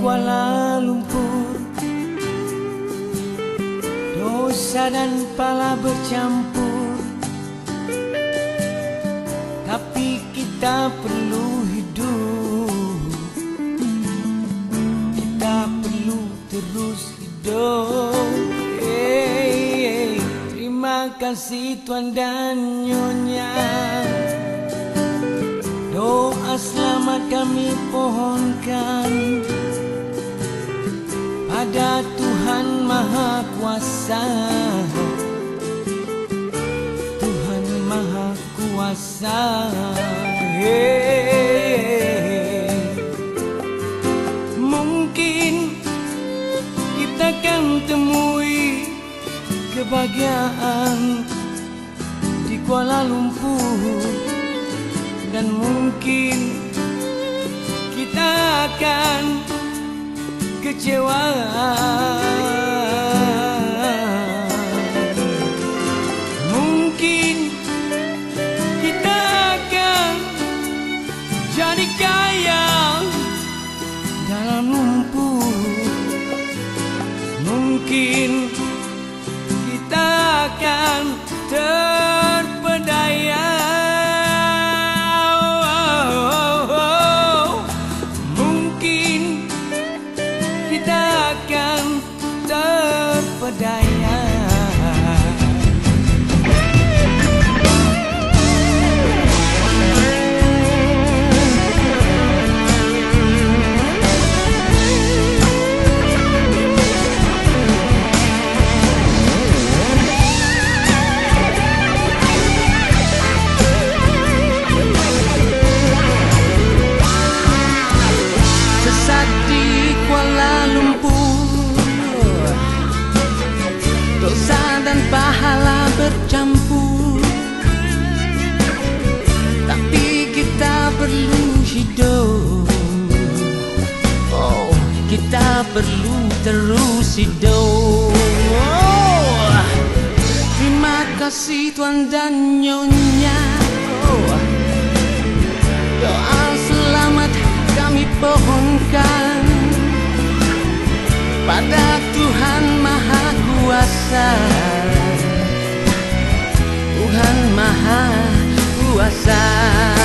Kuala Lumpur. Dosa dan pala bercampur. Tapi kita perlu hidup. Kita perlu terus hidup. Hey, hey. Terima kasih Tuhan dan Nyonya. Doa selamat kami pohonkan. Pada Tuhan Maha Kuasa. Tuhan Maha Kuasa. Hey. Mungkin kita akan temui kebahagiaan di Kuala Lumpur. Dan mungkin kita akan kecewa. Mungkin kita akan jadi kaya dalam lumpur. Mungkin bercampur Tapi kita perlu hidup. Oh, kita perlu terus hidup. Oh, Terima kasih Tuan dan Nyonya. Oh, Doa selamat kami pohonkan. Pada Tuhan Maha Kuasa. Tuhan Maha Kuasa.